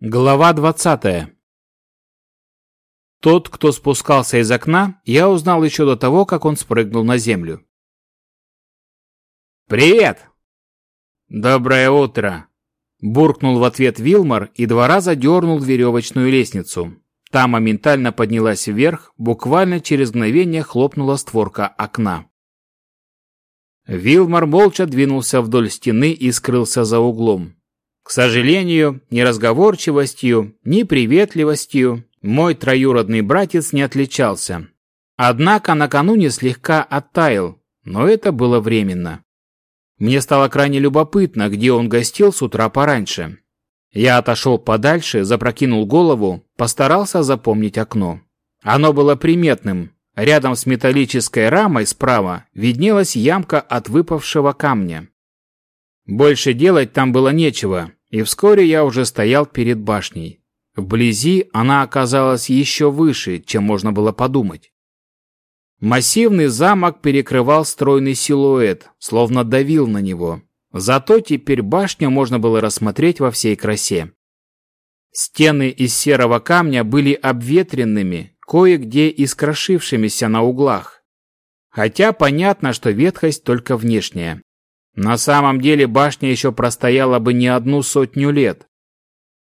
Глава 20. Тот, кто спускался из окна, я узнал еще до того, как он спрыгнул на землю. «Привет!» «Доброе утро!» Буркнул в ответ Вилмар и два раза дернул веревочную лестницу. Та моментально поднялась вверх, буквально через мгновение хлопнула створка окна. Вилмар молча двинулся вдоль стены и скрылся за углом. К сожалению, ни разговорчивостью, ни приветливостью мой троюродный братец не отличался. Однако накануне слегка оттаял, но это было временно. Мне стало крайне любопытно, где он гостил с утра пораньше. Я отошел подальше, запрокинул голову, постарался запомнить окно. Оно было приметным. Рядом с металлической рамой справа виднелась ямка от выпавшего камня. Больше делать там было нечего, и вскоре я уже стоял перед башней. Вблизи она оказалась еще выше, чем можно было подумать. Массивный замок перекрывал стройный силуэт, словно давил на него. Зато теперь башню можно было рассмотреть во всей красе. Стены из серого камня были обветренными, кое-где искрошившимися на углах. Хотя понятно, что ветхость только внешняя. На самом деле башня еще простояла бы не одну сотню лет.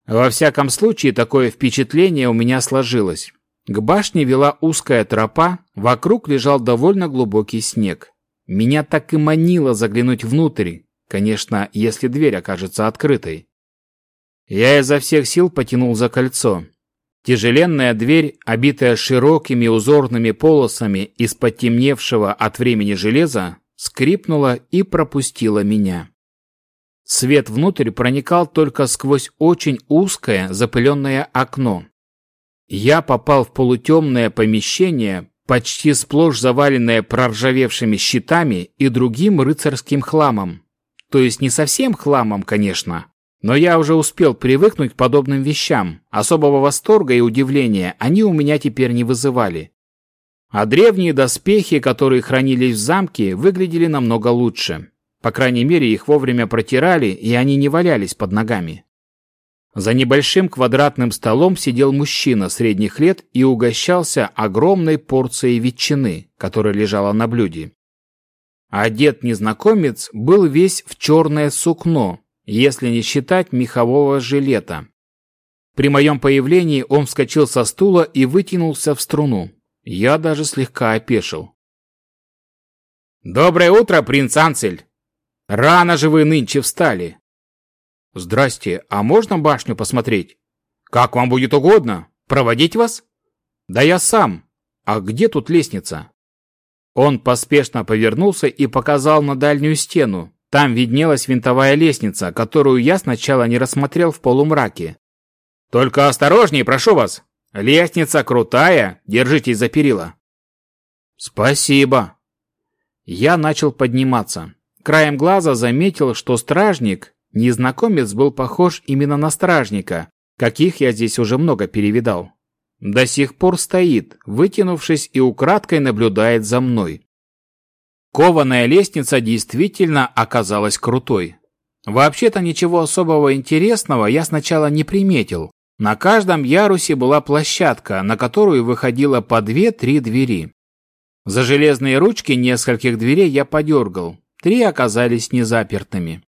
Во всяком случае, такое впечатление у меня сложилось. К башне вела узкая тропа, вокруг лежал довольно глубокий снег. Меня так и манило заглянуть внутрь, конечно, если дверь окажется открытой. Я изо всех сил потянул за кольцо. Тяжеленная дверь, обитая широкими узорными полосами из потемневшего от времени железа, скрипнула и пропустила меня. Свет внутрь проникал только сквозь очень узкое запыленное окно. Я попал в полутемное помещение, почти сплошь заваленное проржавевшими щитами и другим рыцарским хламом. То есть не совсем хламом, конечно, но я уже успел привыкнуть к подобным вещам. Особого восторга и удивления они у меня теперь не вызывали. А древние доспехи, которые хранились в замке, выглядели намного лучше. По крайней мере, их вовремя протирали, и они не валялись под ногами. За небольшим квадратным столом сидел мужчина средних лет и угощался огромной порцией ветчины, которая лежала на блюде. Одет незнакомец был весь в черное сукно, если не считать мехового жилета. При моем появлении он вскочил со стула и вытянулся в струну. Я даже слегка опешил. «Доброе утро, принц Анцель! Рано же вы нынче встали!» «Здрасте, а можно башню посмотреть?» «Как вам будет угодно. Проводить вас?» «Да я сам. А где тут лестница?» Он поспешно повернулся и показал на дальнюю стену. Там виднелась винтовая лестница, которую я сначала не рассмотрел в полумраке. «Только осторожнее, прошу вас! Лестница крутая, держитесь за перила. Спасибо. Я начал подниматься. Краем глаза заметил, что стражник, незнакомец был похож именно на стражника, каких я здесь уже много перевидал. До сих пор стоит, вытянувшись и украдкой наблюдает за мной. Кованая лестница действительно оказалась крутой. Вообще-то ничего особого интересного я сначала не приметил, на каждом ярусе была площадка, на которую выходило по две-три двери. За железные ручки нескольких дверей я подергал. Три оказались незапертыми.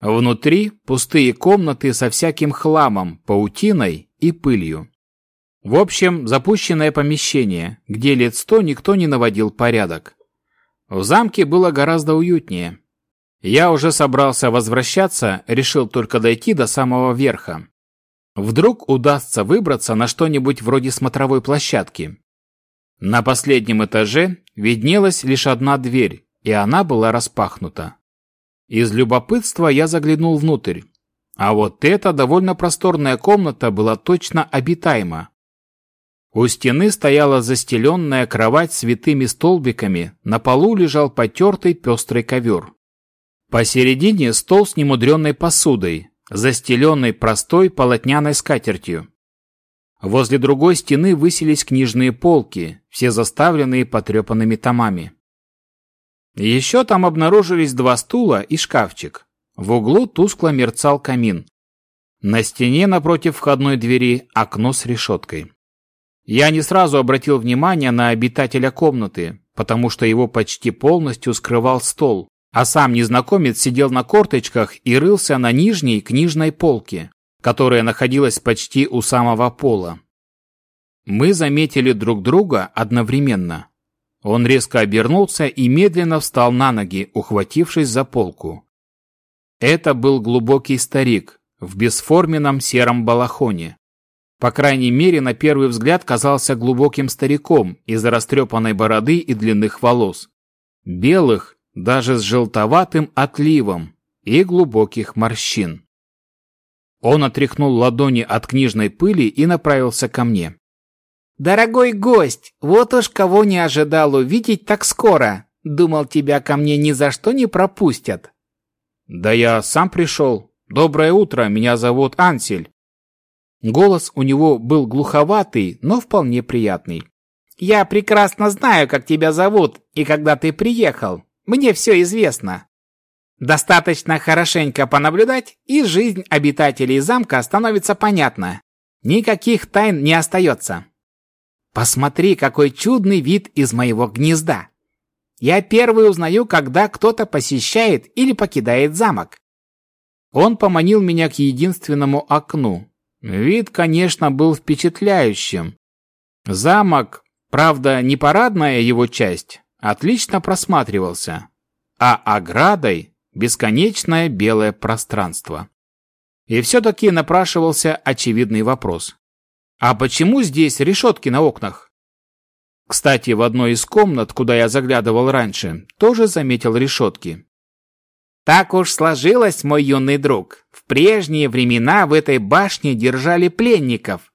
Внутри пустые комнаты со всяким хламом, паутиной и пылью. В общем, запущенное помещение, где лет сто никто не наводил порядок. В замке было гораздо уютнее. Я уже собрался возвращаться, решил только дойти до самого верха. Вдруг удастся выбраться на что-нибудь вроде смотровой площадки. На последнем этаже виднелась лишь одна дверь, и она была распахнута. Из любопытства я заглянул внутрь. А вот эта довольно просторная комната была точно обитаема. У стены стояла застеленная кровать с витыми столбиками, на полу лежал потертый пестрый ковер. Посередине стол с немудренной посудой, застеленной простой полотняной скатертью. Возле другой стены высились книжные полки, все заставленные потрепанными томами. Еще там обнаружились два стула и шкафчик. В углу тускло мерцал камин. На стене напротив входной двери окно с решеткой. Я не сразу обратил внимание на обитателя комнаты, потому что его почти полностью скрывал стол, а сам незнакомец сидел на корточках и рылся на нижней книжной полке, которая находилась почти у самого пола. Мы заметили друг друга одновременно. Он резко обернулся и медленно встал на ноги, ухватившись за полку. Это был глубокий старик в бесформенном сером балахоне. По крайней мере, на первый взгляд казался глубоким стариком из-за растрепанной бороды и длинных волос. Белых, даже с желтоватым отливом и глубоких морщин. Он отряхнул ладони от книжной пыли и направился ко мне. «Дорогой гость, вот уж кого не ожидал увидеть так скоро. Думал, тебя ко мне ни за что не пропустят». «Да я сам пришел. Доброе утро, меня зовут Ансель». Голос у него был глуховатый, но вполне приятный. «Я прекрасно знаю, как тебя зовут и когда ты приехал. Мне все известно. Достаточно хорошенько понаблюдать, и жизнь обитателей замка становится понятна. Никаких тайн не остается. Посмотри, какой чудный вид из моего гнезда. Я первый узнаю, когда кто-то посещает или покидает замок. Он поманил меня к единственному окну. Вид, конечно, был впечатляющим. Замок, правда, не парадная его часть, отлично просматривался, а оградой бесконечное белое пространство. И все-таки напрашивался очевидный вопрос. А почему здесь решетки на окнах? Кстати, в одной из комнат, куда я заглядывал раньше, тоже заметил решетки. Так уж сложилось, мой юный друг. В прежние времена в этой башне держали пленников.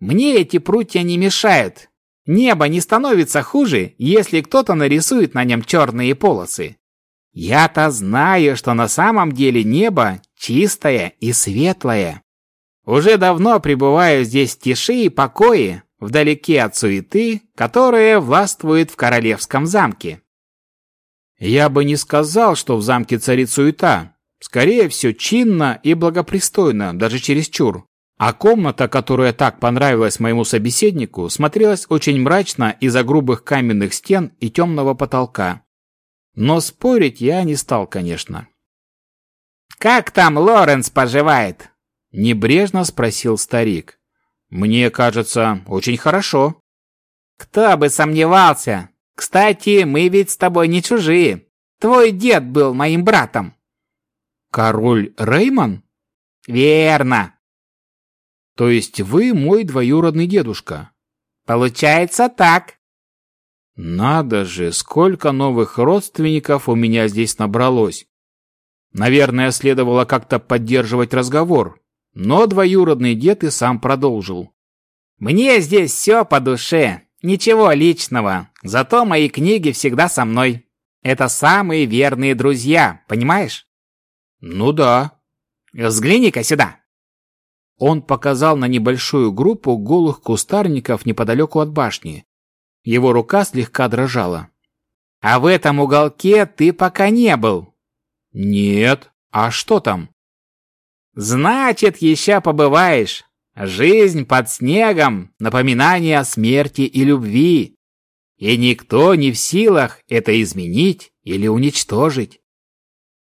Мне эти прутья не мешают. Небо не становится хуже, если кто-то нарисует на нем черные полосы. Я-то знаю, что на самом деле небо чистое и светлое. Уже давно пребываю здесь в тиши и покое, вдалеке от суеты, которая властвует в королевском замке. Я бы не сказал, что в замке царит суета. Скорее, все чинно и благопристойно, даже чересчур. А комната, которая так понравилась моему собеседнику, смотрелась очень мрачно из-за грубых каменных стен и темного потолка. Но спорить я не стал, конечно. «Как там Лоренс поживает?» Небрежно спросил старик. Мне кажется, очень хорошо. Кто бы сомневался. Кстати, мы ведь с тобой не чужие. Твой дед был моим братом. Король Реймон? Верно. То есть вы мой двоюродный дедушка? Получается так. Надо же, сколько новых родственников у меня здесь набралось. Наверное, следовало как-то поддерживать разговор, но двоюродный дед и сам продолжил. «Мне здесь все по душе, ничего личного, зато мои книги всегда со мной. Это самые верные друзья, понимаешь?» «Ну да». «Взгляни-ка сюда». Он показал на небольшую группу голых кустарников неподалеку от башни. Его рука слегка дрожала. «А в этом уголке ты пока не был». «Нет. А что там?» Значит, еще побываешь. Жизнь под снегом, напоминание о смерти и любви. И никто не в силах это изменить или уничтожить.